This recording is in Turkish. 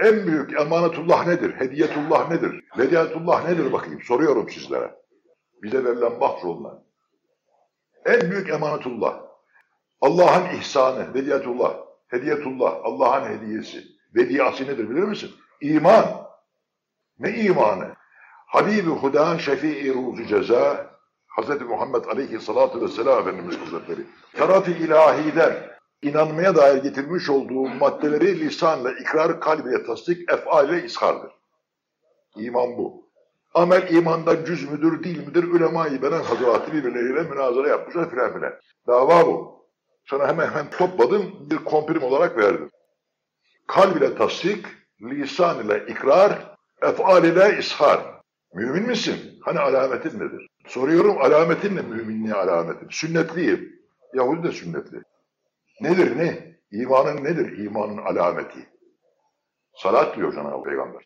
En büyük emanetullah nedir? Hediyetullah nedir? Vediyetullah nedir bakayım? Soruyorum sizlere. Bize verilen bahsolunan. En büyük emanetullah. Allah'ın ihsanı, vediyetullah, hediyetullah, Allah'ın hediyesi. Vediyası nedir bilir misin? İman. Ne imanı? Habibi Huda Şefii Ruzu Ceza Hz. Muhammed Aleyhisselatü Vesselam Efendimiz Hazretleri taraf-ı ilahiden inanmaya dair getirmiş olduğu maddeleri lisanla ikrar, kalbiyle tasdik, efal ile ishardır. İman bu. Amel imandan cüz müdür, değil midir? Ulema-i benen hazırlatı birbirleriyle münazara yapmışlar filan filan. Dava bu. Sana hemen hemen topladım, bir komprim olarak verdim. Kalb ile tasdik, lisan ile ikrar, efal ile ishar. Mümin misin? Hani alametin nedir? Soruyorum alametin ne müminliğe alametin? Sünnetliyim. Yahudi de sünnetli. Nedir ne? İmanın nedir? İmanın alameti. Salat diyor Cenab-ı Peygamber.